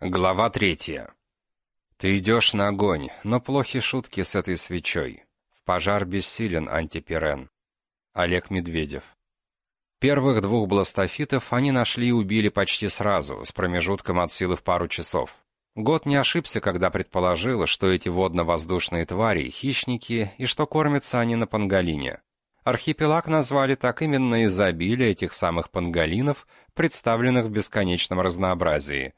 Глава третья. Ты идешь на огонь, но плохи шутки с этой свечой. В пожар бессилен антипирен. Олег Медведев. Первых двух бластофитов они нашли и убили почти сразу, с промежутком от силы в пару часов. Год не ошибся, когда предположил, что эти водно-воздушные твари — хищники, и что кормятся они на панголине. Архипелаг назвали так именно из-за обилия этих самых панголинов, представленных в бесконечном разнообразии —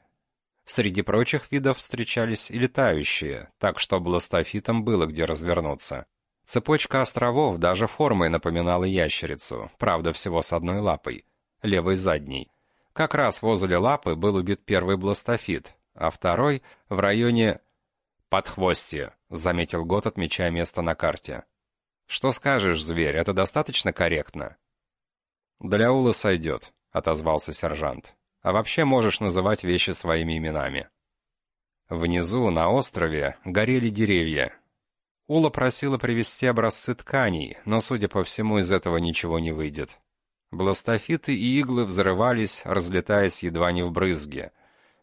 Среди прочих видов встречались и летающие, так что бластофитам было где развернуться. Цепочка островов даже формой напоминала ящерицу, правда всего с одной лапой, левой задней. Как раз возле лапы был убит первый бластофит, а второй в районе подхвостья, заметил Гот, отмечая место на карте. Что скажешь, зверь, это достаточно корректно? Для Улы сойдет, отозвался сержант а вообще можешь называть вещи своими именами. Внизу, на острове, горели деревья. Ула просила привезти образцы тканей, но, судя по всему, из этого ничего не выйдет. Бластофиты и иглы взрывались, разлетаясь едва не в брызги.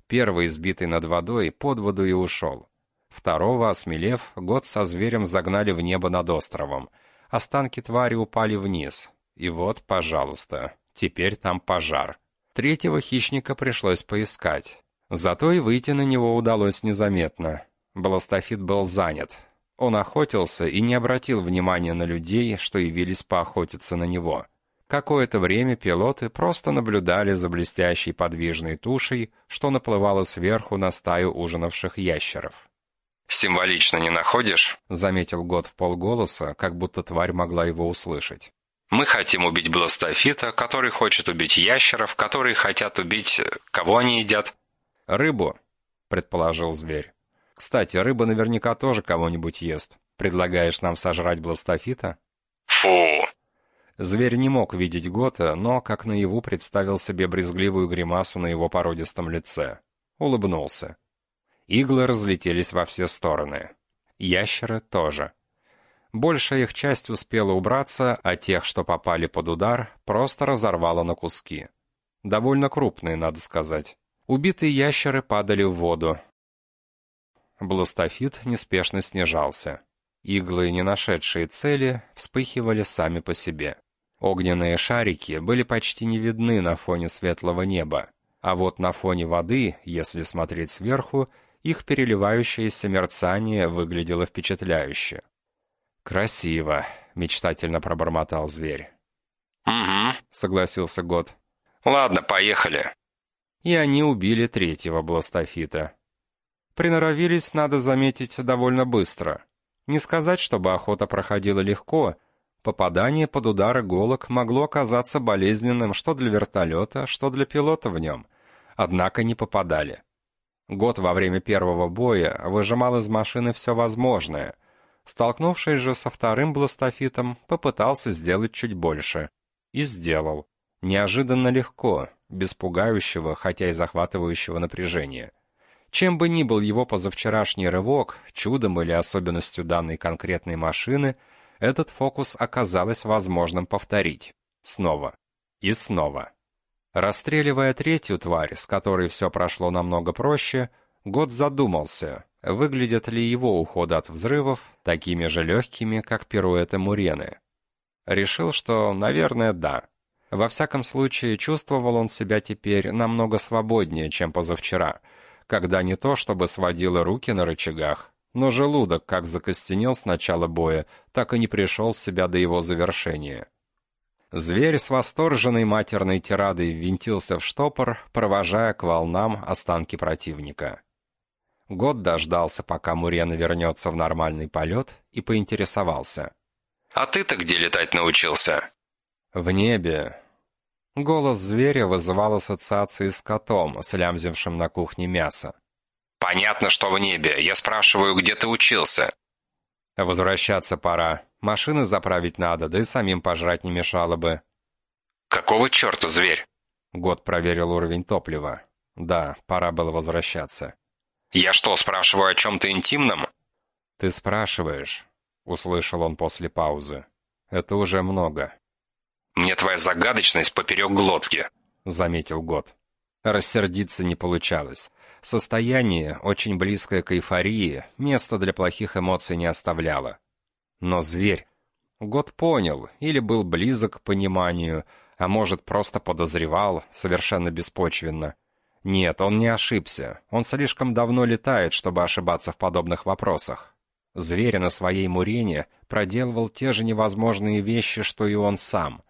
Первый, сбитый над водой, под воду и ушел. Второго, осмелев, год со зверем загнали в небо над островом. Останки твари упали вниз. И вот, пожалуйста, теперь там пожар. Третьего хищника пришлось поискать. Зато и выйти на него удалось незаметно. Бластофит был занят. Он охотился и не обратил внимания на людей, что явились поохотиться на него. Какое-то время пилоты просто наблюдали за блестящей подвижной тушей, что наплывало сверху на стаю ужинавших ящеров. «Символично не находишь?» — заметил Год в полголоса, как будто тварь могла его услышать. Мы хотим убить бластофита, который хочет убить ящеров, которые хотят убить... Э, кого они едят? Рыбу, предположил зверь. Кстати, рыба наверняка тоже кого-нибудь ест. Предлагаешь нам сожрать бластофита? Фу! Зверь не мог видеть Гота, но, как наяву, представил себе брезгливую гримасу на его породистом лице. Улыбнулся. Иглы разлетелись во все стороны. Ящеры тоже. Большая их часть успела убраться, а тех, что попали под удар, просто разорвало на куски. Довольно крупные, надо сказать. Убитые ящеры падали в воду. Бластофит неспешно снижался. Иглы, не нашедшие цели, вспыхивали сами по себе. Огненные шарики были почти не видны на фоне светлого неба, а вот на фоне воды, если смотреть сверху, их переливающееся мерцание выглядело впечатляюще. «Красиво», — мечтательно пробормотал зверь. «Угу», — согласился Год. «Ладно, поехали». И они убили третьего бластофита. Приноровились, надо заметить, довольно быстро. Не сказать, чтобы охота проходила легко. Попадание под удар иголок могло оказаться болезненным что для вертолета, что для пилота в нем. Однако не попадали. Год во время первого боя выжимал из машины все возможное — Столкнувшись же со вторым бластофитом, попытался сделать чуть больше. И сделал. Неожиданно легко, без пугающего, хотя и захватывающего напряжения. Чем бы ни был его позавчерашний рывок, чудом или особенностью данной конкретной машины, этот фокус оказалось возможным повторить. Снова. И снова. Расстреливая третью тварь, с которой все прошло намного проще, Год задумался, выглядят ли его уходы от взрывов такими же легкими, как пируэты Мурены. Решил, что, наверное, да. Во всяком случае, чувствовал он себя теперь намного свободнее, чем позавчера, когда не то чтобы сводило руки на рычагах, но желудок как закостенел с начала боя, так и не пришел в себя до его завершения. Зверь с восторженной матерной тирадой ввинтился в штопор, провожая к волнам останки противника. Год дождался, пока Мурена вернется в нормальный полет, и поинтересовался. «А ты-то где летать научился?» «В небе». Голос зверя вызывал ассоциации с котом, слямзившим на кухне мясо. «Понятно, что в небе. Я спрашиваю, где ты учился?» «Возвращаться пора. Машины заправить надо, да и самим пожрать не мешало бы». «Какого черта, зверь?» Год проверил уровень топлива. Да, пора было возвращаться. «Я что, спрашиваю о чем-то интимном?» «Ты спрашиваешь», — услышал он после паузы. «Это уже много». «Мне твоя загадочность поперек глотки», — заметил Год. Рассердиться не получалось. Состояние, очень близкое к эйфории, места для плохих эмоций не оставляло. Но зверь... Год понял, или был близок к пониманию, а может, просто подозревал, совершенно беспочвенно. Нет, он не ошибся. Он слишком давно летает, чтобы ошибаться в подобных вопросах. Зверь на своей мурене проделывал те же невозможные вещи, что и он сам.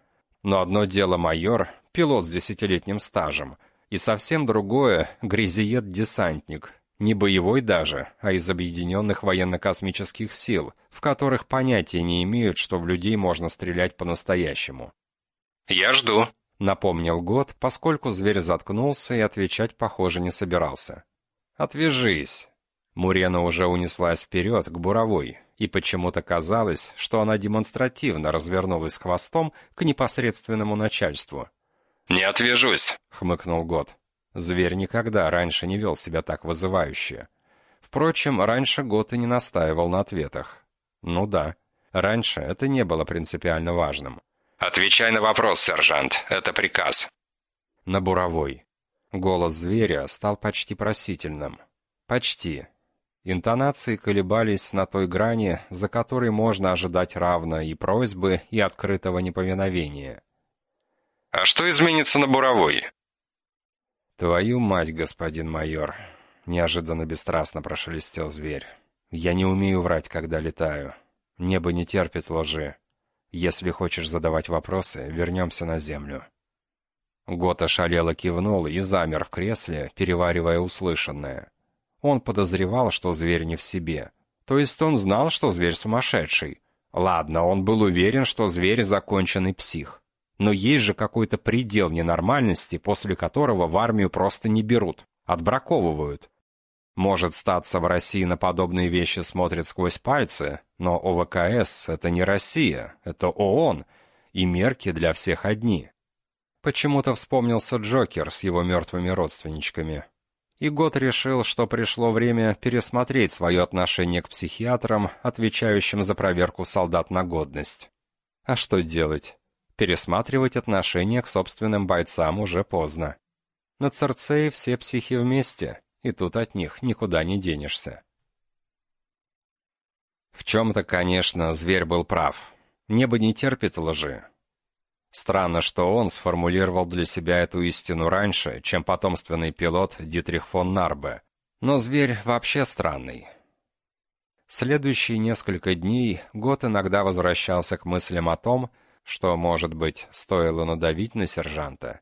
Но одно дело майор, пилот с десятилетним стажем, и совсем другое — грязиед-десантник, не боевой даже, а из объединенных военно-космических сил, в которых понятия не имеют, что в людей можно стрелять по-настоящему. «Я жду», — напомнил Год, поскольку зверь заткнулся и отвечать, похоже, не собирался. «Отвяжись!» Мурена уже унеслась вперед, к буровой, и почему-то казалось, что она демонстративно развернулась хвостом к непосредственному начальству. «Не отвяжусь», — хмыкнул Год. Зверь никогда раньше не вел себя так вызывающе. Впрочем, раньше Гот и не настаивал на ответах. Ну да, раньше это не было принципиально важным. «Отвечай на вопрос, сержант, это приказ». На буровой. Голос зверя стал почти просительным. Почти. Интонации колебались на той грани, за которой можно ожидать равно и просьбы, и открытого неповиновения. «А что изменится на буровой?» «Твою мать, господин майор!» — неожиданно бесстрастно прошелестел зверь. «Я не умею врать, когда летаю. Небо не терпит лжи. Если хочешь задавать вопросы, вернемся на землю». Гот ошалело кивнул и замер в кресле, переваривая услышанное. Он подозревал, что зверь не в себе. То есть он знал, что зверь сумасшедший. Ладно, он был уверен, что зверь законченный псих. Но есть же какой-то предел ненормальности, после которого в армию просто не берут, отбраковывают. Может, статься в России на подобные вещи смотрят сквозь пальцы, но ОВКС — это не Россия, это ООН, и мерки для всех одни. Почему-то вспомнился Джокер с его мертвыми родственничками. И год решил, что пришло время пересмотреть свое отношение к психиатрам, отвечающим за проверку солдат на годность. А что делать? Пересматривать отношение к собственным бойцам уже поздно. На Церцее все психи вместе, и тут от них никуда не денешься. В чем-то, конечно, зверь был прав. Небо не терпит лжи. Странно, что он сформулировал для себя эту истину раньше, чем потомственный пилот Дитрих фон Нарбе. Но зверь вообще странный. Следующие несколько дней Гот иногда возвращался к мыслям о том, что, может быть, стоило надавить на сержанта.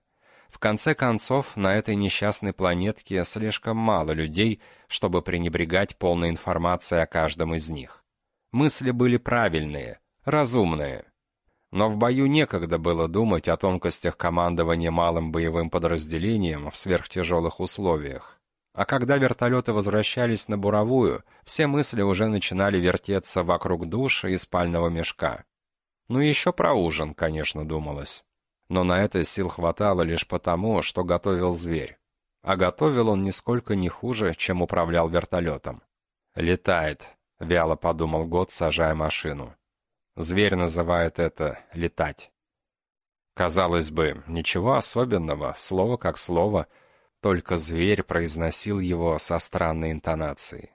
В конце концов, на этой несчастной планетке слишком мало людей, чтобы пренебрегать полной информацией о каждом из них. Мысли были правильные, разумные, но в бою некогда было думать о тонкостях командования малым боевым подразделением в сверхтяжелых условиях. А когда вертолеты возвращались на буровую, все мысли уже начинали вертеться вокруг душа и спального мешка. Ну и еще про ужин, конечно, думалось. Но на это сил хватало лишь потому, что готовил зверь. А готовил он нисколько не хуже, чем управлял вертолетом. «Летает», — вяло подумал Год, сажая машину. Зверь называет это «летать». Казалось бы, ничего особенного, слово как слово, только зверь произносил его со странной интонацией.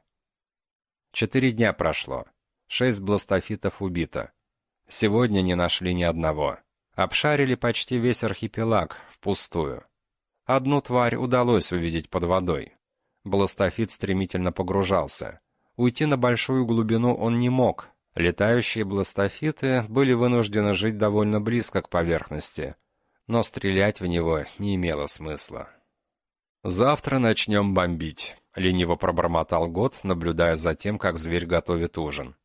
Четыре дня прошло. Шесть бластофитов убито. Сегодня не нашли ни одного. Обшарили почти весь архипелаг, впустую. Одну тварь удалось увидеть под водой. Бластофит стремительно погружался. Уйти на большую глубину он не мог, Летающие бластофиты были вынуждены жить довольно близко к поверхности, но стрелять в него не имело смысла. «Завтра начнем бомбить», — лениво пробормотал Год, наблюдая за тем, как зверь готовит ужин.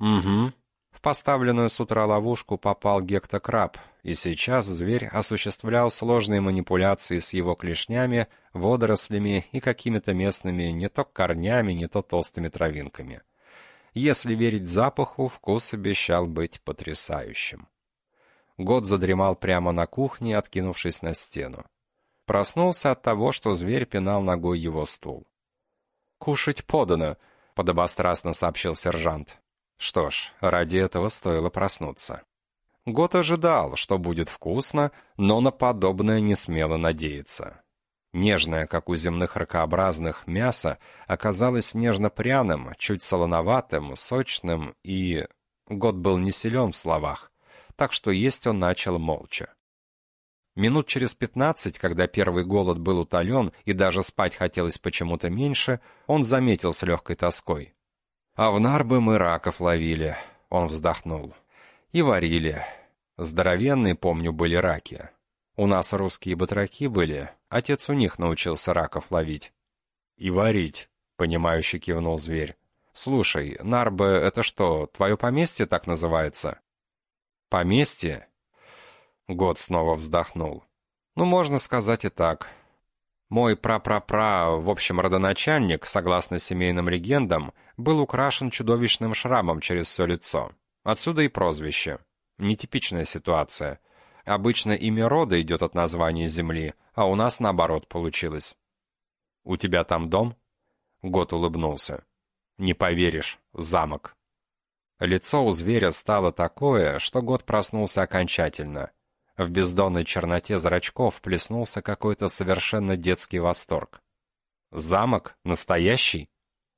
«Угу». В поставленную с утра ловушку попал гектокраб, и сейчас зверь осуществлял сложные манипуляции с его клешнями, водорослями и какими-то местными не то корнями, не то толстыми травинками. Если верить запаху, вкус обещал быть потрясающим. Год задремал прямо на кухне, откинувшись на стену. Проснулся от того, что зверь пинал ногой его стул. «Кушать подано», — подобострастно сообщил сержант. Что ж, ради этого стоило проснуться. Год ожидал, что будет вкусно, но на подобное не смело надеяться. Нежное, как у земных ракообразных, мясо оказалось нежно-пряным, чуть солоноватым, сочным и... Год был не силен в словах, так что есть он начал молча. Минут через пятнадцать, когда первый голод был утолен и даже спать хотелось почему-то меньше, он заметил с легкой тоской. «А в Нарбы мы раков ловили», — он вздохнул. «И варили. Здоровенные, помню, были раки. У нас русские батраки были, отец у них научился раков ловить». «И варить», — понимающе кивнул зверь. «Слушай, Нарбы — это что, твое поместье так называется?» «Поместье?» Год снова вздохнул. «Ну, можно сказать и так. Мой пра-пра-пра, в общем, родоначальник, согласно семейным легендам, был украшен чудовищным шрамом через все лицо. Отсюда и прозвище. Нетипичная ситуация. Обычно имя рода идет от названия земли, а у нас наоборот получилось. «У тебя там дом?» Год улыбнулся. «Не поверишь, замок». Лицо у зверя стало такое, что Год проснулся окончательно — в бездонной черноте зрачков плеснулся какой-то совершенно детский восторг. «Замок? Настоящий?»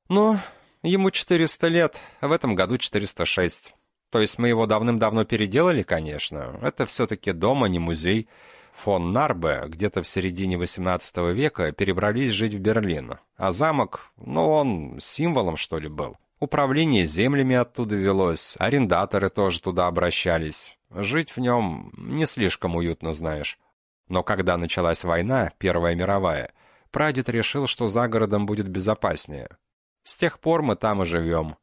«Ну, ему 400 лет, в этом году 406. То есть мы его давным-давно переделали, конечно. Это все-таки дом, а не музей. Фон Нарбе где-то в середине XVIII века перебрались жить в Берлин. А замок, ну, он символом, что ли, был. Управление землями оттуда велось, арендаторы тоже туда обращались. Жить в нем не слишком уютно, знаешь. Но когда началась война, Первая мировая, прадед решил, что за городом будет безопаснее. С тех пор мы там и живем.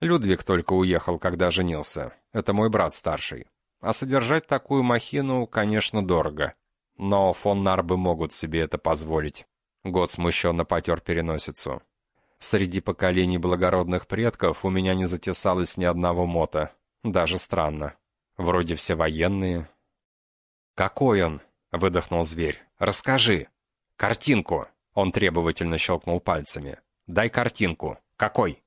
Людвиг только уехал, когда женился. Это мой брат старший. А содержать такую махину, конечно, дорого. Но фон Нарбы могут себе это позволить. Год смущенно потер переносицу. Среди поколений благородных предков у меня не затесалось ни одного мота. Даже странно. Вроде все военные. «Какой он?» — выдохнул зверь. «Расскажи». «Картинку!» — он требовательно щелкнул пальцами. «Дай картинку. Какой?»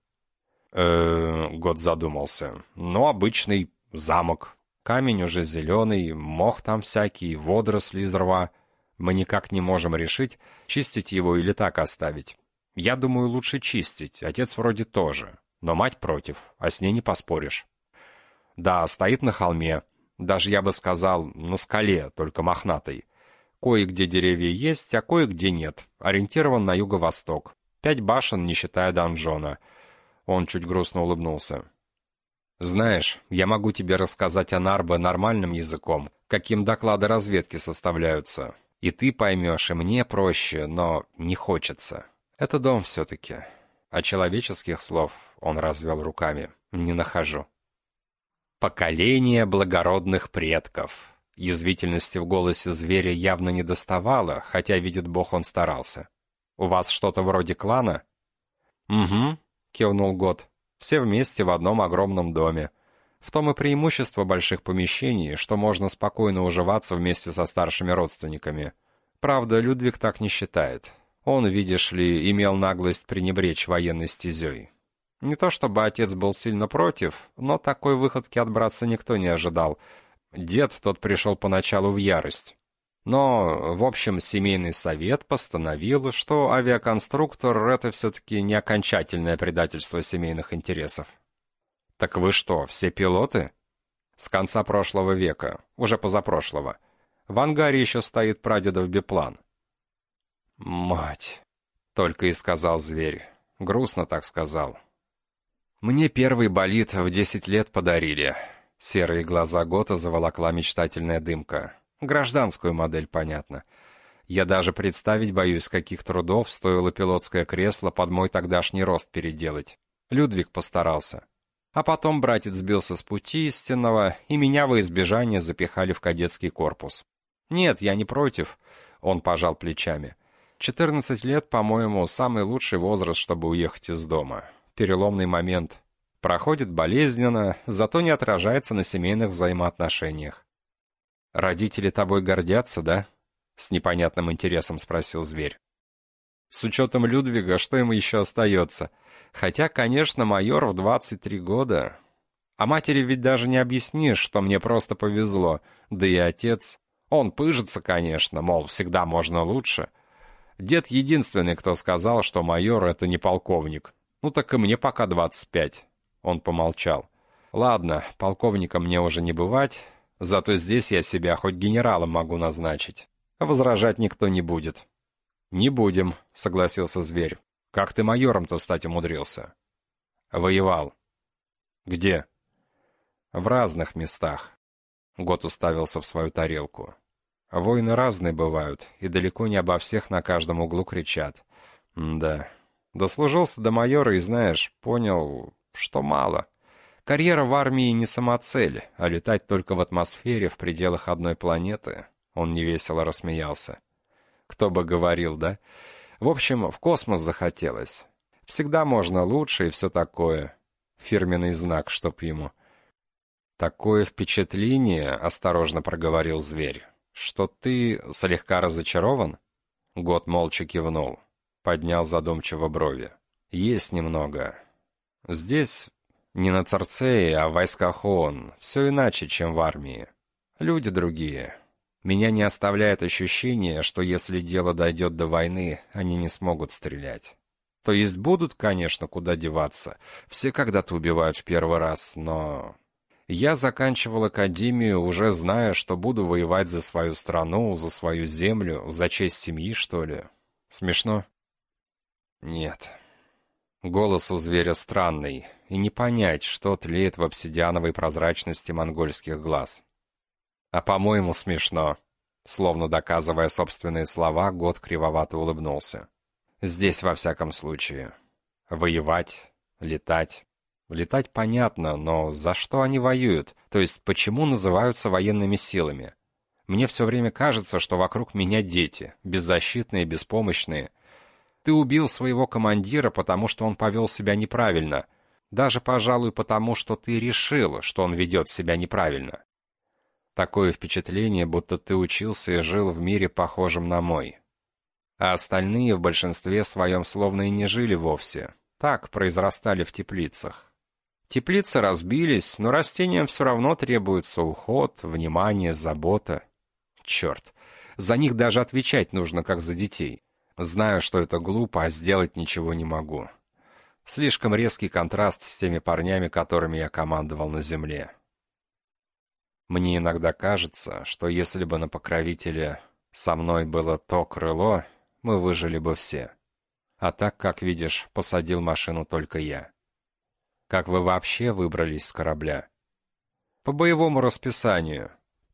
э год задумался. «Ну, обычный замок. Камень уже зеленый, мох там всякий, водоросли из рва. Мы никак не можем решить, чистить его или так оставить. Я думаю, лучше чистить, отец вроде тоже. Но мать против, а с ней не поспоришь. Да, стоит на холме. Даже, я бы сказал, на скале, только мохнатой. Кое-где деревья есть, а кое-где нет. Ориентирован на юго-восток. Пять башен, не считая донжона. Он чуть грустно улыбнулся. «Знаешь, я могу тебе рассказать о Нарбе нормальным языком, каким доклады разведки составляются. И ты поймешь, и мне проще, но не хочется. Это дом все-таки. А человеческих слов, он развел руками, не нахожу». «Поколение благородных предков». Язвительности в голосе зверя явно не доставало, хотя, видит бог, он старался. «У вас что-то вроде клана?» «Угу», — кивнул Год. «Все вместе в одном огромном доме. В том и преимущество больших помещений, что можно спокойно уживаться вместе со старшими родственниками. Правда, Людвиг так не считает. Он, видишь ли, имел наглость пренебречь военной стезей. Не то чтобы отец был сильно против, но такой выходки от братца никто не ожидал. Дед тот пришел поначалу в ярость. Но, в общем, семейный совет постановил, что авиаконструктор — это все-таки не окончательное предательство семейных интересов. «Так вы что, все пилоты?» «С конца прошлого века, уже позапрошлого. В ангаре еще стоит прадедов биплан». «Мать!» — только и сказал зверь. Грустно так сказал. Мне первый болид в десять лет подарили. Серые глаза Гота заволокла мечтательная дымка. Гражданскую модель, понятно. Я даже представить боюсь, каких трудов стоило пилотское кресло под мой тогдашний рост переделать. Людвиг постарался. А потом братец сбился с пути истинного, и меня во избежание запихали в кадетский корпус. Нет, я не против. Он пожал плечами. Четырнадцать лет, по-моему, самый лучший возраст, чтобы уехать из дома переломный момент. Проходит болезненно, зато не отражается на семейных взаимоотношениях. «Родители тобой гордятся, да?» — с непонятным интересом спросил зверь. «С учетом Людвига, что ему еще остается? Хотя, конечно, майор в 23 года. А матери ведь даже не объяснишь, что мне просто повезло. Да и отец. Он пыжится, конечно, мол, всегда можно лучше. Дед единственный, кто сказал, что майор — это не полковник. Ну так и мне пока двадцать пять. Он помолчал. Ладно, полковника мне уже не бывать, зато здесь я себя хоть генералом могу назначить. Возражать никто не будет. Не будем, согласился зверь. Как ты майором-то стать умудрился? Воевал. Где? В разных местах. Год уставился в свою тарелку. Войны разные бывают, и далеко не обо всех на каждом углу кричат. М да. Дослужился до майора и, знаешь, понял, что мало. Карьера в армии не самоцель, а летать только в атмосфере в пределах одной планеты. Он невесело рассмеялся. Кто бы говорил, да? В общем, в космос захотелось. Всегда можно лучше и все такое. Фирменный знак, чтоб ему. Такое впечатление, осторожно проговорил зверь, что ты слегка разочарован? Год молча кивнул, поднял задумчиво брови. Есть немного. Здесь не на Царцее, а в войсках ООН. Все иначе, чем в армии. Люди другие. Меня не оставляет ощущение, что если дело дойдет до войны, они не смогут стрелять. То есть будут, конечно, куда деваться. Все когда-то убивают в первый раз, но... Я заканчивал академию, уже зная, что буду воевать за свою страну, за свою землю, за честь семьи, что ли. Смешно? Нет. Голос у зверя странный, и не понять, что тлеет в обсидиановой прозрачности монгольских глаз. А по-моему, смешно. Словно доказывая собственные слова, год кривовато улыбнулся. Здесь, во всяком случае. Воевать, летать. Летать понятно, но за что они воюют? То есть, почему называются военными силами? Мне все время кажется, что вокруг меня дети, беззащитные, беспомощные, ты убил своего командира, потому что он повел себя неправильно. Даже, пожалуй, потому что ты решил, что он ведет себя неправильно. Такое впечатление, будто ты учился и жил в мире, похожем на мой. А остальные в большинстве своем словно и не жили вовсе. Так произрастали в теплицах. Теплицы разбились, но растениям все равно требуется уход, внимание, забота. Черт, за них даже отвечать нужно, как за детей. Знаю, что это глупо, а сделать ничего не могу. Слишком резкий контраст с теми парнями, которыми я командовал на земле. Мне иногда кажется, что если бы на покровителе со мной было то крыло, мы выжили бы все. А так, как видишь, посадил машину только я. Как вы вообще выбрались с корабля? По боевому расписанию.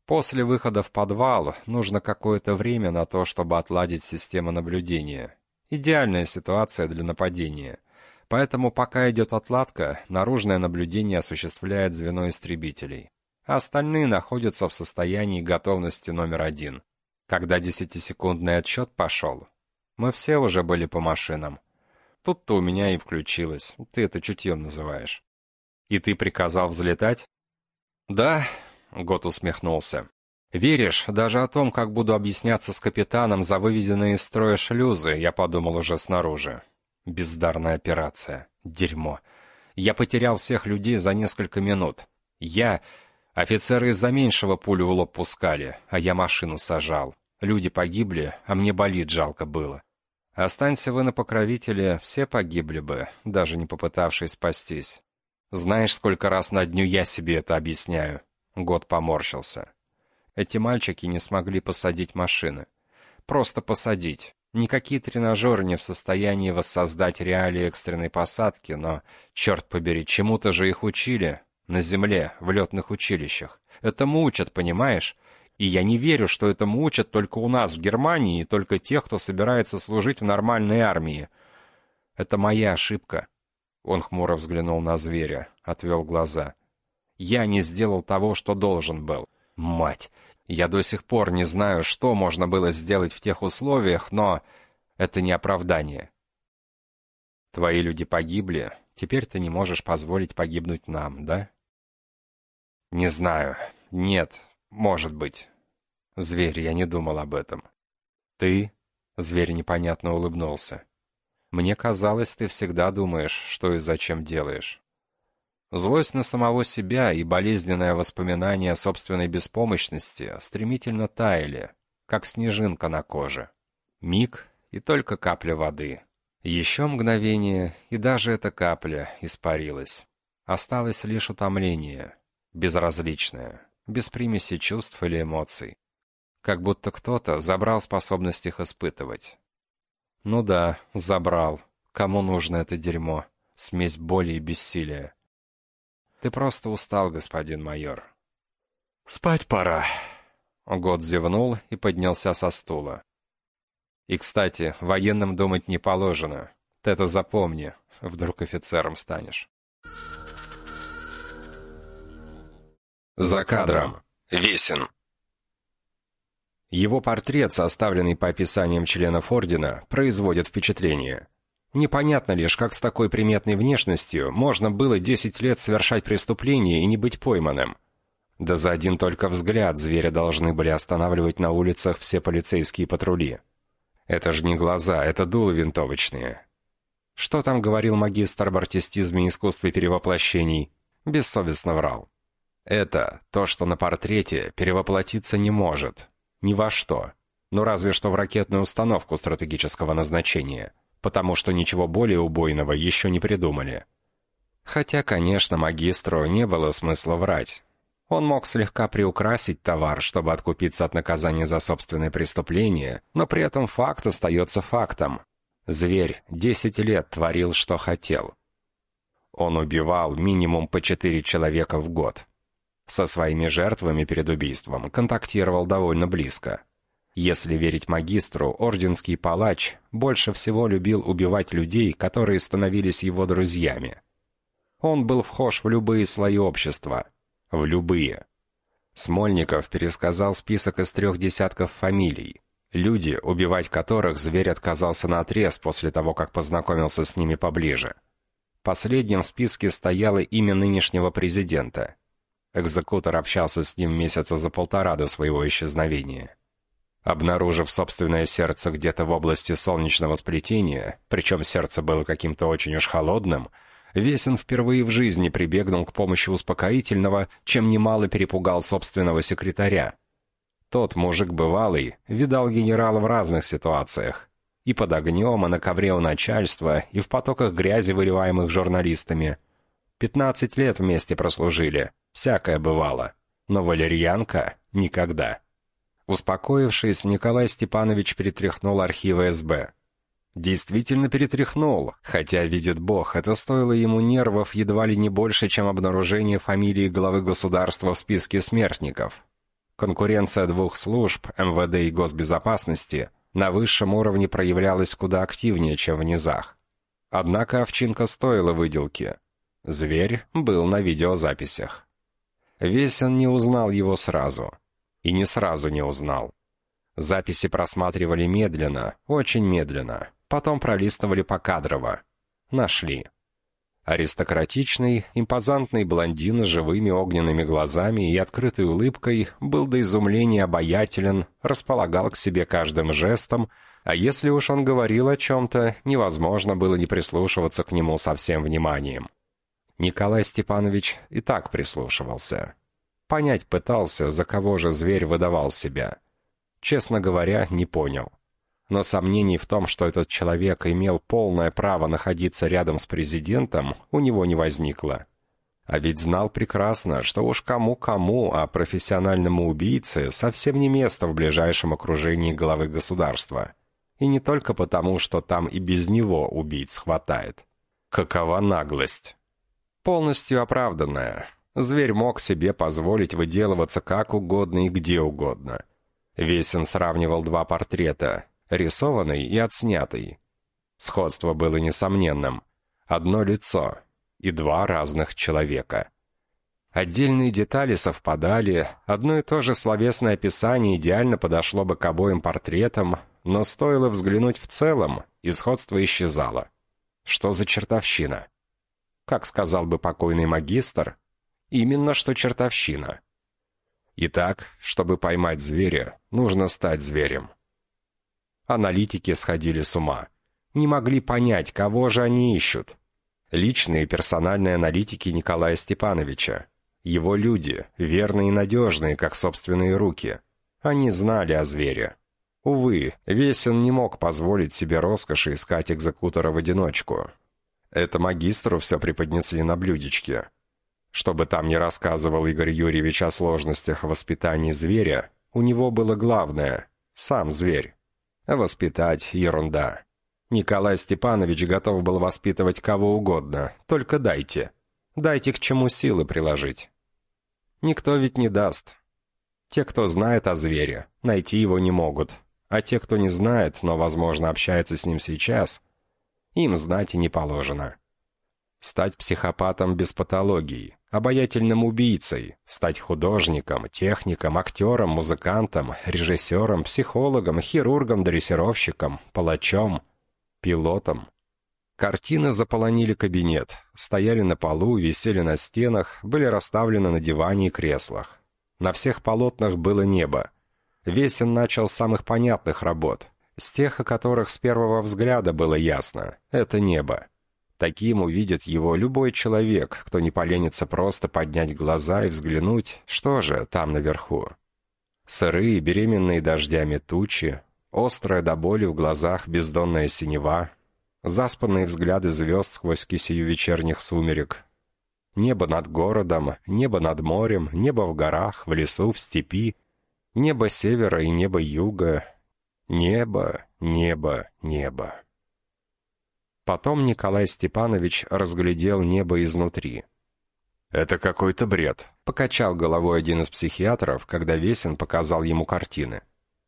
После выхода в подвал нужно какое-то время на то, чтобы отладить систему наблюдения. Идеальная ситуация для нападения. Поэтому пока идет отладка, наружное наблюдение осуществляет звено истребителей. А остальные находятся в состоянии готовности номер один. Когда десятисекундный отчет пошел, мы все уже были по машинам. Тут-то у меня и включилось, ты это чутьем называешь. И ты приказал взлетать? Да, Гот усмехнулся. «Веришь, даже о том, как буду объясняться с капитаном за выведенные из строя шлюзы, я подумал уже снаружи. Бездарная операция. Дерьмо. Я потерял всех людей за несколько минут. Я... Офицеры из-за меньшего пулю в лоб пускали, а я машину сажал. Люди погибли, а мне болит жалко было. Останься вы на покровителе, все погибли бы, даже не попытавшись спастись. Знаешь, сколько раз на дню я себе это объясняю? Год поморщился. Эти мальчики не смогли посадить машины. Просто посадить. Никакие тренажеры не в состоянии воссоздать реалии экстренной посадки, но, черт побери, чему-то же их учили. На земле, в летных училищах. Этому учат, понимаешь? И я не верю, что этому учат только у нас в Германии и только тех, кто собирается служить в нормальной армии. Это моя ошибка. Он хмуро взглянул на зверя, отвел глаза. Я не сделал того, что должен был. Мать! Я до сих пор не знаю, что можно было сделать в тех условиях, но это не оправдание. Твои люди погибли, теперь ты не можешь позволить погибнуть нам, да? Не знаю. Нет, может быть. Зверь, я не думал об этом. Ты? Зверь непонятно улыбнулся. Мне казалось, ты всегда думаешь, что и зачем делаешь. Злость на самого себя и болезненное воспоминание о собственной беспомощности стремительно таяли, как снежинка на коже. Миг, и только капля воды. Еще мгновение, и даже эта капля испарилась. Осталось лишь утомление, безразличное, без примеси чувств или эмоций. Как будто кто-то забрал способность их испытывать. Ну да, забрал. Кому нужно это дерьмо? Смесь боли и бессилия. Ты просто устал, господин майор. Спать пора. Год зевнул и поднялся со стула. И, кстати, военным думать не положено. Ты это запомни, вдруг офицером станешь. За кадром. Весен. Его портрет, составленный по описаниям членов Ордена, производит впечатление. Непонятно лишь, как с такой приметной внешностью можно было 10 лет совершать преступление и не быть пойманным. Да за один только взгляд зверя должны были останавливать на улицах все полицейские патрули. Это же не глаза, это дулы винтовочные. Что там говорил магистр об артистизме и искусстве перевоплощений? Бессовестно врал. Это то, что на портрете перевоплотиться не может. Ни во что. Ну разве что в ракетную установку стратегического назначения. Потому что ничего более убойного еще не придумали. Хотя, конечно, магистру не было смысла врать. Он мог слегка приукрасить товар, чтобы откупиться от наказания за собственное преступление, но при этом факт остается фактом. Зверь десять лет творил, что хотел. Он убивал минимум по четыре человека в год. Со своими жертвами перед убийством контактировал довольно близко. Если верить магистру, орденский палач больше всего любил убивать людей, которые становились его друзьями. Он был вхож в любые слои общества – в любые. Смольников пересказал список из трех десятков фамилий. Люди, убивать которых зверь отказался на отрез после того, как познакомился с ними поближе. Последним в списке стояло имя нынешнего президента. Экзекутор общался с ним месяца за полтора до своего исчезновения. Обнаружив собственное сердце где-то в области солнечного сплетения, причем сердце было каким-то очень уж холодным, Весен впервые в жизни прибегнул к помощи успокоительного, чем немало перепугал собственного секретаря. Тот мужик бывалый, видал генерала в разных ситуациях. И под огнем, и на ковре у начальства, и в потоках грязи, выливаемых журналистами. Пятнадцать лет вместе прослужили, всякое бывало. Но валерьянка — никогда. Успокоившись, Николай Степанович перетряхнул архивы СБ. Действительно перетряхнул, хотя, видит Бог, это стоило ему нервов едва ли не больше, чем обнаружение фамилии главы государства в списке смертников. Конкуренция двух служб, МВД и госбезопасности, на высшем уровне проявлялась куда активнее, чем в низах. Однако овчинка стоила выделки. Зверь был на видеозаписях. Весен не узнал его сразу. И не сразу не узнал. Записи просматривали медленно, очень медленно, Потом пролистывали покадрово. Нашли. Аристократичный, импозантный блондин с живыми огненными глазами и открытой улыбкой был до изумления обаятелен, располагал к себе каждым жестом, а если уж он говорил о чем-то, невозможно было не прислушиваться к нему со всем вниманием. Николай Степанович и так прислушивался. Понять пытался, за кого же зверь выдавал себя. Честно говоря, не понял но сомнений в том, что этот человек имел полное право находиться рядом с президентом, у него не возникло. А ведь знал прекрасно, что уж кому-кому, а профессиональному убийце совсем не место в ближайшем окружении главы государства. И не только потому, что там и без него убийц хватает. Какова наглость! Полностью оправданная. Зверь мог себе позволить выделываться как угодно и где угодно. Весен сравнивал два портрета, рисованный и отснятый. Сходство было несомненным. Одно лицо и два разных человека. Отдельные детали совпадали, одно и то же словесное описание идеально подошло бы к обоим портретам, но стоило взглянуть в целом, и сходство исчезало. Что за чертовщина? Как сказал бы покойный магистр, именно что чертовщина. Итак, чтобы поймать зверя, нужно стать зверем. Аналитики сходили с ума. Не могли понять, кого же они ищут. Личные персональные аналитики Николая Степановича. Его люди, верные и надежные, как собственные руки. Они знали о звере. Увы, Весен не мог позволить себе роскоши искать экзекутора в одиночку. Это магистру все преподнесли на блюдечке. Чтобы там не рассказывал Игорь Юрьевич о сложностях воспитания зверя, у него было главное — сам зверь. воспитать — ерунда. Николай Степанович готов был воспитывать кого угодно, только дайте. Дайте к чему силы приложить. Никто ведь не даст. Те, кто знает о звере, найти его не могут, а те, кто не знает, но, возможно, общается с ним сейчас, им знать и не положено. Стать психопатом без патологии, обаятельным убийцей, стать художником, техником, актером, музыкантом, режиссером, психологом, хирургом, дрессировщиком, палачом, пилотом. Картины заполонили кабинет, стояли на полу, висели на стенах, были расставлены на диване и креслах. На всех полотнах было небо, Весен начал с самых понятных работ, с тех, о которых с первого взгляда было ясно. Это небо. Таким увидит его любой человек, кто не поленится просто поднять глаза и взглянуть, что же там наверху. Сырые, беременные дождями тучи, острая до боли в глазах бездонная синева, заспанные взгляды звезд сквозь кисею вечерних сумерек. Небо над городом, небо над морем, небо в горах, в лесу, в степи, Небо севера и небо юга. Небо, небо, небо. Потом Николай Степанович разглядел небо изнутри. «Это какой-то бред», — покачал головой один из психиатров, когда Весен показал ему картины.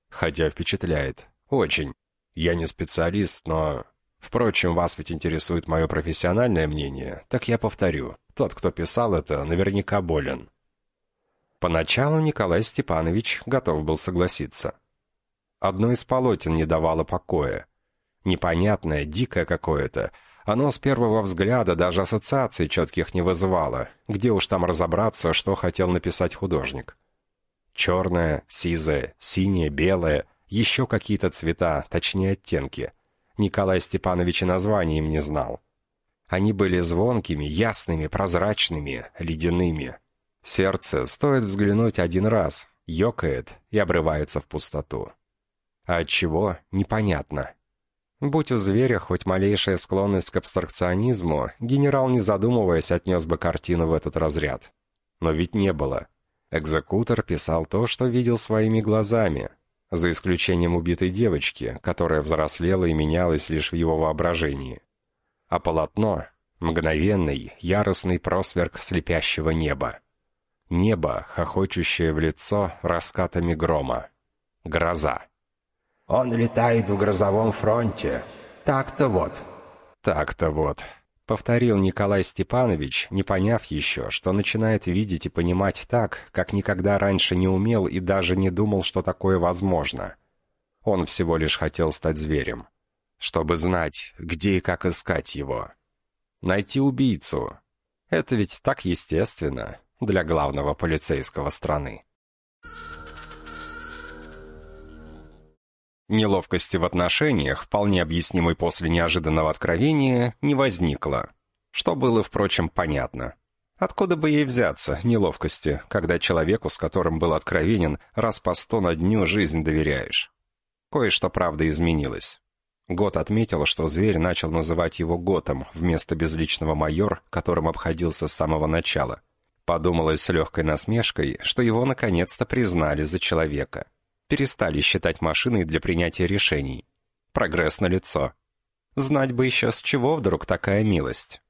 «Хотя впечатляет. Очень. Я не специалист, но... Впрочем, вас ведь интересует мое профессиональное мнение, так я повторю. Тот, кто писал это, наверняка болен. Поначалу Николай Степанович готов был согласиться. Одно из полотен не давало покоя. Непонятное, дикое какое-то. Оно с первого взгляда даже ассоциаций четких не вызывало. Где уж там разобраться, что хотел написать художник. Черное, сизое, синее, белое, еще какие-то цвета, точнее оттенки. Николай Степанович и названий им не знал. Они были звонкими, ясными, прозрачными, ледяными. Сердце стоит взглянуть один раз, ёкает и обрывается в пустоту. А от чего непонятно. Будь у зверя хоть малейшая склонность к абстракционизму, генерал, не задумываясь, отнес бы картину в этот разряд. Но ведь не было. Экзекутор писал то, что видел своими глазами, за исключением убитой девочки, которая взрослела и менялась лишь в его воображении. А полотно — мгновенный, яростный просверк слепящего неба. Небо, хохочущее в лицо раскатами грома. Гроза. «Он летает в грозовом фронте. Так-то вот». «Так-то вот», — повторил Николай Степанович, не поняв еще, что начинает видеть и понимать так, как никогда раньше не умел и даже не думал, что такое возможно. Он всего лишь хотел стать зверем, чтобы знать, где и как искать его. Найти убийцу. Это ведь так естественно для главного полицейского страны. Неловкости в отношениях, вполне объяснимой после неожиданного откровения, не возникло. Что было, впрочем, понятно. Откуда бы ей взяться, неловкости, когда человеку, с которым был откровенен, раз по сто на дню жизнь доверяешь? Кое-что, правда, изменилось. Год отметил, что зверь начал называть его Готом вместо безличного майор, которым обходился с самого начала. Подумалось с легкой насмешкой, что его наконец-то признали за человека. Перестали считать машиной для принятия решений. Прогресс налицо. Знать бы еще, с чего вдруг такая милость.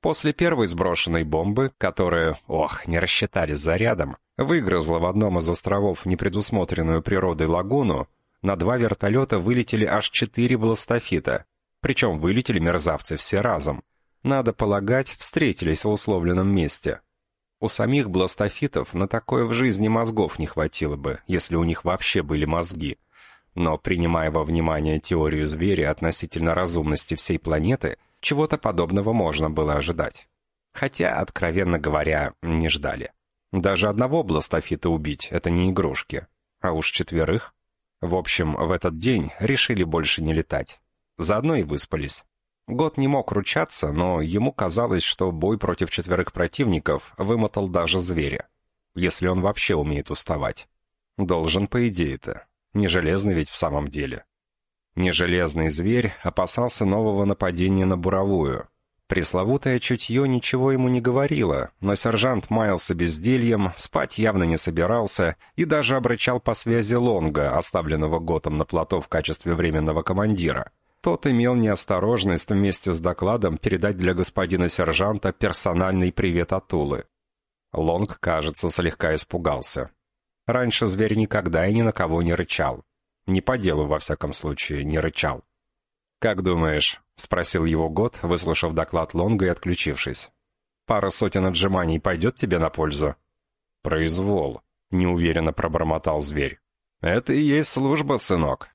После первой сброшенной бомбы, которая, ох, не рассчитали зарядом, выгрызла в одном из островов непредусмотренную природой лагуну, на два вертолета вылетели аж четыре бластофита. Причем вылетели мерзавцы все разом. Надо полагать, встретились в условленном месте. У самих бластофитов на такое в жизни мозгов не хватило бы, если у них вообще были мозги. Но, принимая во внимание теорию зверя относительно разумности всей планеты, чего-то подобного можно было ожидать. Хотя, откровенно говоря, не ждали. Даже одного бластофита убить — это не игрушки. А уж четверых. В общем, в этот день решили больше не летать. Заодно и выспались. Год не мог ручаться, но ему казалось, что бой против четверых противников вымотал даже зверя. Если он вообще умеет уставать. Должен, по идее-то. Не железный ведь в самом деле. Нежелезный зверь опасался нового нападения на буровую. Пресловутое чутье ничего ему не говорило, но сержант маялся бездельем, спать явно не собирался и даже обрычал по связи Лонга, оставленного Готом на плато в качестве временного командира. Тот имел неосторожность вместе с докладом передать для господина сержанта персональный привет от Улы. Лонг, кажется, слегка испугался. Раньше зверь никогда и ни на кого не рычал. Не по делу, во всяком случае, не рычал. «Как думаешь?» — спросил его Год, выслушав доклад Лонга и отключившись. «Пара сотен отжиманий пойдет тебе на пользу?» «Произвол», — неуверенно пробормотал зверь. «Это и есть служба, сынок».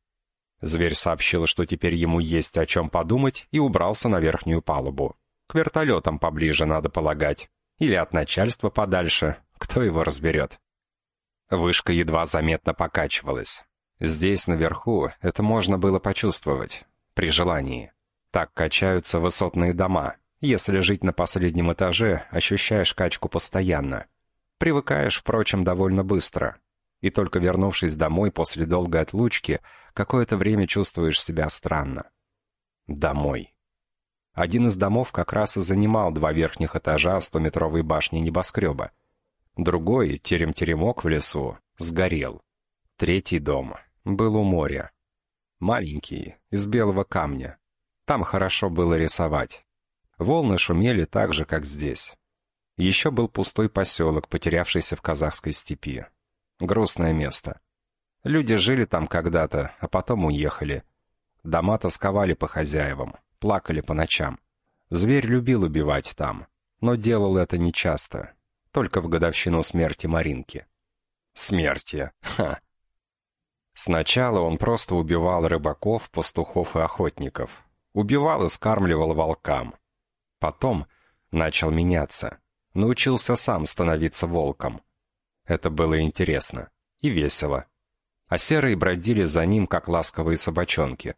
Зверь сообщил, что теперь ему есть о чем подумать, и убрался на верхнюю палубу. К вертолетам поближе, надо полагать. Или от начальства подальше, кто его разберет. Вышка едва заметно покачивалась. Здесь, наверху, это можно было почувствовать, при желании. Так качаются высотные дома. Если жить на последнем этаже, ощущаешь качку постоянно. Привыкаешь, впрочем, довольно быстро. И только вернувшись домой после долгой отлучки, какое-то время чувствуешь себя странно. Домой. Один из домов как раз и занимал два верхних этажа стометровой башни небоскреба. Другой, терем-теремок в лесу, сгорел. Третий дом был у моря. Маленький, из белого камня. Там хорошо было рисовать. Волны шумели так же, как здесь. Еще был пустой поселок, потерявшийся в казахской степи. Грустное место. Люди жили там когда-то, а потом уехали. Дома тосковали по хозяевам, плакали по ночам. Зверь любил убивать там, но делал это нечасто, только в годовщину смерти Маринки. Смерти, ха! Сначала он просто убивал рыбаков, пастухов и охотников. Убивал и скармливал волкам. Потом начал меняться. Научился сам становиться волком. Это было интересно и весело. А серые бродили за ним, как ласковые собачонки.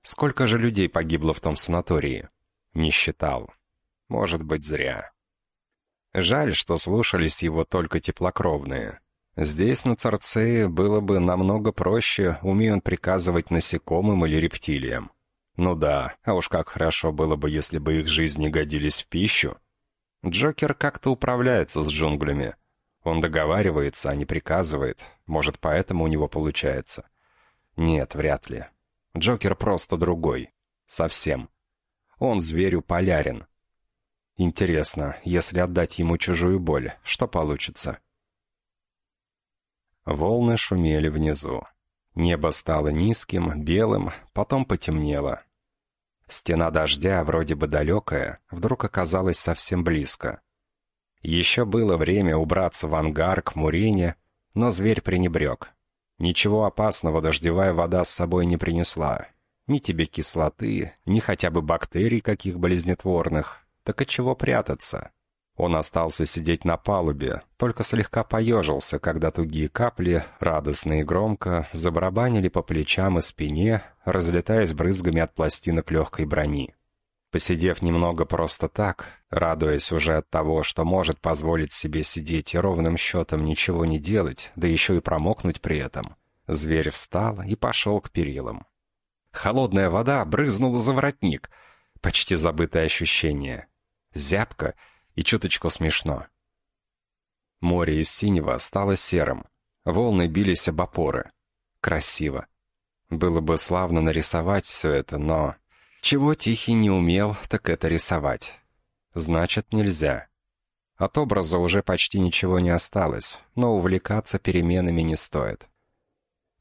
Сколько же людей погибло в том санатории? Не считал. Может быть, зря. Жаль, что слушались его только теплокровные. Здесь, на Царцее, было бы намного проще, умея он приказывать насекомым или рептилиям. Ну да, а уж как хорошо было бы, если бы их жизни годились в пищу. Джокер как-то управляется с джунглями. Он договаривается, а не приказывает. Может, поэтому у него получается. Нет, вряд ли. Джокер просто другой. Совсем. Он зверю полярен. Интересно, если отдать ему чужую боль, что получится? Волны шумели внизу. Небо стало низким, белым, потом потемнело. Стена дождя, вроде бы далекая, вдруг оказалась совсем близко. Еще было время убраться в ангар к Мурине, но зверь пренебрег. Ничего опасного дождевая вода с собой не принесла. Ни тебе кислоты, ни хотя бы бактерий каких болезнетворных. Так от чего прятаться? Он остался сидеть на палубе, только слегка поежился, когда тугие капли, радостно и громко, забарабанили по плечам и спине, разлетаясь брызгами от пластинок легкой брони. Посидев немного просто так, радуясь уже от того, что может позволить себе сидеть и ровным счетом ничего не делать, да еще и промокнуть при этом, зверь встал и пошел к перилам. Холодная вода брызнула за воротник. Почти забытое ощущение. Зябко — и чуточку смешно. Море из синего стало серым. Волны бились об опоры. Красиво. Было бы славно нарисовать все это, но... Чего Тихий не умел, так это рисовать. Значит, нельзя. От образа уже почти ничего не осталось, но увлекаться переменами не стоит.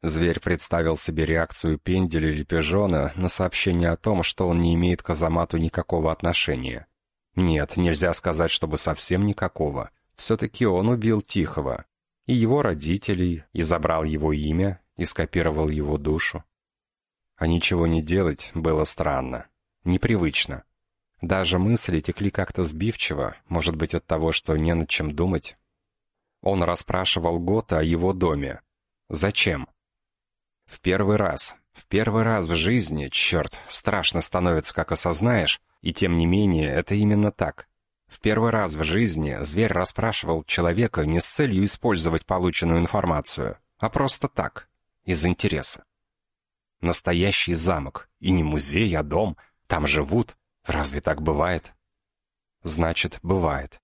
Зверь представил себе реакцию пенделя или пижона на сообщение о том, что он не имеет к Азамату никакого отношения. Нет, нельзя сказать, чтобы совсем никакого. Все-таки он убил Тихого. И его родителей, и забрал его имя, и скопировал его душу. А ничего не делать было странно. Непривычно. Даже мысли текли как-то сбивчиво, может быть, от того, что не над чем думать. Он расспрашивал Гота о его доме. Зачем? В первый раз, в первый раз в жизни, черт, страшно становится, как осознаешь, и тем не менее, это именно так. В первый раз в жизни зверь расспрашивал человека не с целью использовать полученную информацию, а просто так. из интереса. Настоящий замок, и не музей, а дом, там живут. Разве так бывает? Значит, бывает.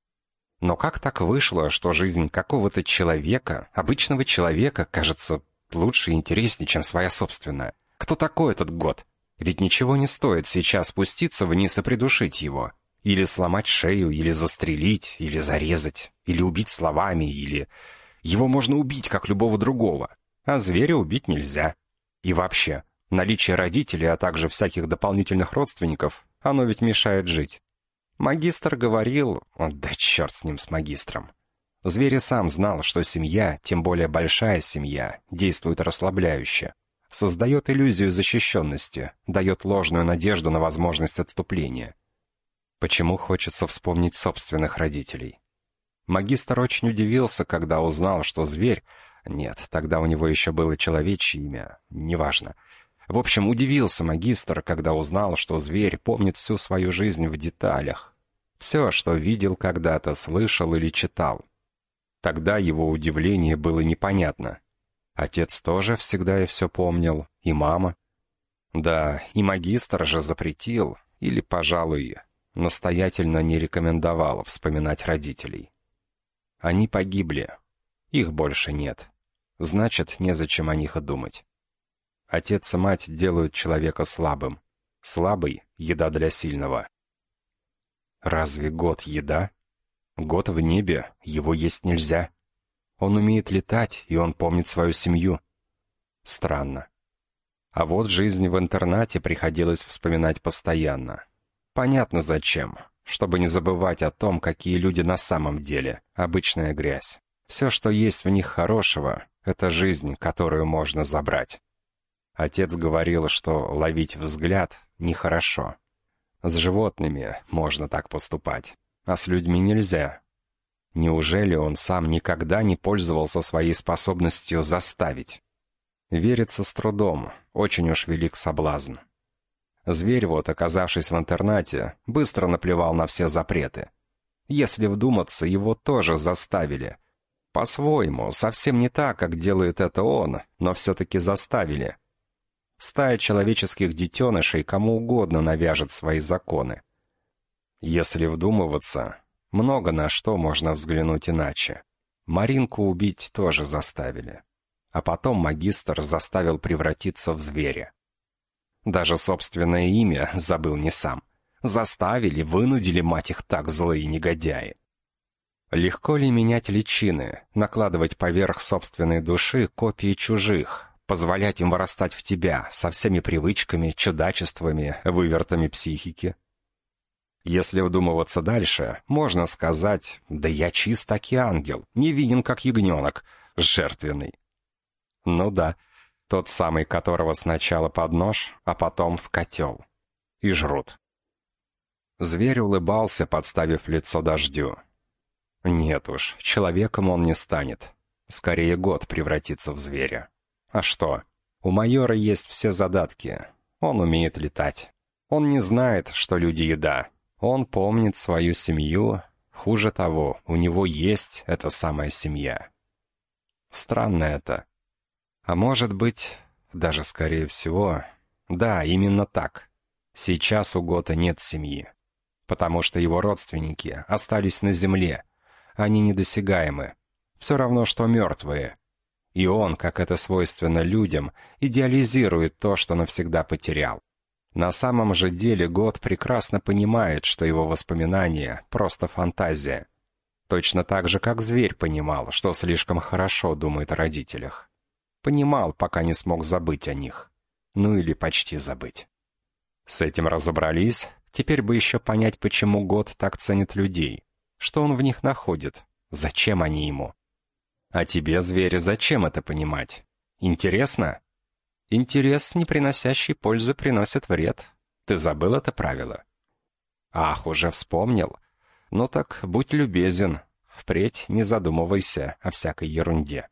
Но как так вышло, что жизнь какого-то человека, обычного человека, кажется лучше и интереснее, чем своя собственная? Кто такой этот год? Ведь ничего не стоит сейчас спуститься вниз и придушить его. Или сломать шею, или застрелить, или зарезать, или убить словами, или... Его можно убить, как любого другого, а зверя убить нельзя. И вообще, наличие родителей, а также всяких дополнительных родственников, оно ведь мешает жить. Магистр говорил... Да черт с ним, с магистром. Зверь сам знал, что семья, тем более большая семья, действует расслабляюще. Создает иллюзию защищенности, дает ложную надежду на возможность отступления. Почему хочется вспомнить собственных родителей? Магистр очень удивился, когда узнал, что зверь... Нет, тогда у него еще было человечье имя, неважно. В общем, удивился магистр, когда узнал, что зверь помнит всю свою жизнь в деталях. Все, что видел когда-то, слышал или читал. Тогда его удивление было непонятно. Отец тоже всегда и все помнил, и мама. Да, и магистр же запретил, или, пожалуй, настоятельно не рекомендовал вспоминать родителей. Они погибли. Их больше нет. Значит, незачем о них и думать. Отец и мать делают человека слабым. Слабый — еда для сильного. Разве год — еда? Год в небе, его есть нельзя. Он умеет летать, и он помнит свою семью. Странно. А вот жизнь в интернате приходилось вспоминать постоянно. Понятно зачем. Чтобы не забывать о том, какие люди на самом деле. Обычная грязь. Все, что есть в них хорошего, это жизнь, которую можно забрать. Отец говорил, что ловить взгляд нехорошо. С животными можно так поступать, а с людьми нельзя. Неужели он сам никогда не пользовался своей способностью заставить? Верится с трудом, очень уж велик соблазн. Зверь вот, оказавшись в интернате, быстро наплевал на все запреты. Если вдуматься, его тоже заставили. По-своему, совсем не так, как делает это он, но все-таки заставили. Стая человеческих детенышей кому угодно навяжет свои законы. Если вдумываться, много на что можно взглянуть иначе. Маринку убить тоже заставили. А потом магистр заставил превратиться в зверя. Даже собственное имя забыл не сам. Заставили, вынудили, мать их, так злые негодяи. Легко ли менять личины, накладывать поверх собственной души копии чужих, позволять им вырастать в тебя со всеми привычками, чудачествами, вывертами психики? Если вдумываться дальше, можно сказать, да я чист аки ангел, невинен как ягненок, жертвенный. Ну да, тот самый, которого сначала под нож, а потом в котел. И жрут. Зверь улыбался, подставив лицо дождю. Нет уж, человеком он не станет. Скорее год превратится в зверя. А что? У майора есть все задатки. Он умеет летать. Он не знает, что люди еда. Он помнит свою семью. Хуже того, у него есть эта самая семья. Странно это. А может быть, даже скорее всего, да, именно так. Сейчас у Гота нет семьи, потому что его родственники остались на земле. Они недосягаемы. Все равно, что мертвые. И он, как это свойственно людям, идеализирует то, что навсегда потерял. На самом же деле Год прекрасно понимает, что его воспоминания — просто фантазия. Точно так же, как зверь понимал, что слишком хорошо думает о родителях. Понимал, пока не смог забыть о них. Ну или почти забыть. С этим разобрались, теперь бы еще понять, почему Год так ценит людей. Что он в них находит? Зачем они ему? А тебе, звери, зачем это понимать? Интересно? Интерес, не приносящий пользы, приносит вред. Ты забыл это правило? Ах, уже вспомнил? Ну так, будь любезен. Впредь не задумывайся о всякой ерунде.